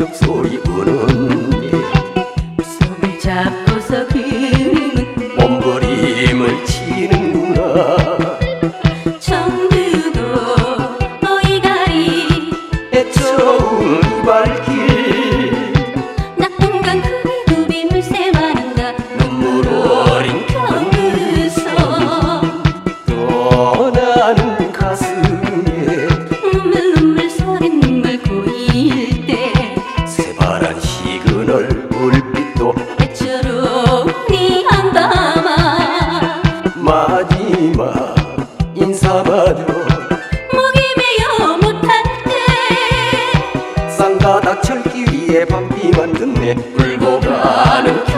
your floor 그럴 불빛도 주름이 한담아 마지막 인사받으러 목이 메어 못할 때 쌍가닥 철길 위에 밤비 만든 내 울고 가는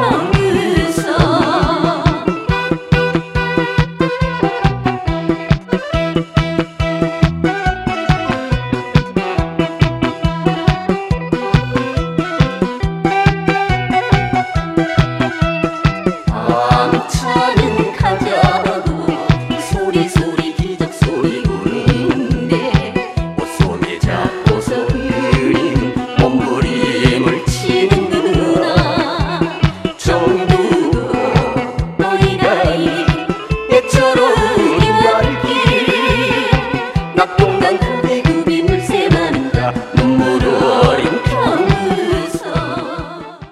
Guru.